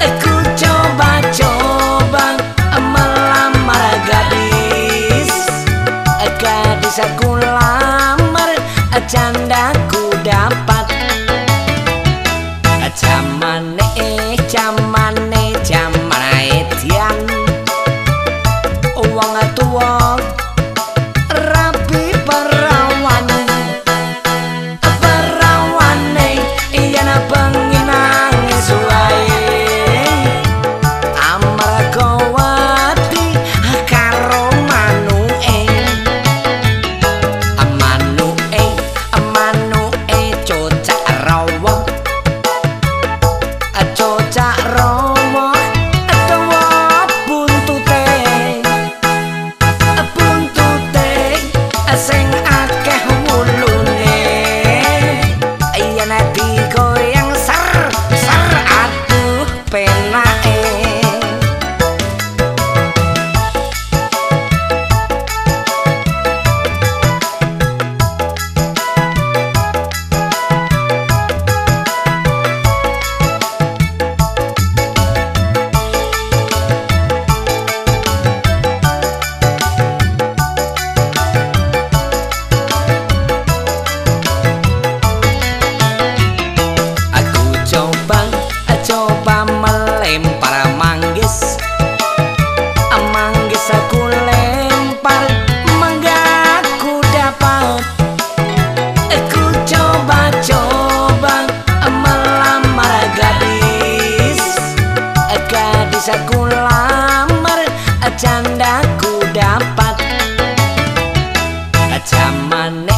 Aku coba coba melamar gadis Akak disaku lamar, canda ku dapat. ku dapat. Kacamane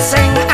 Sing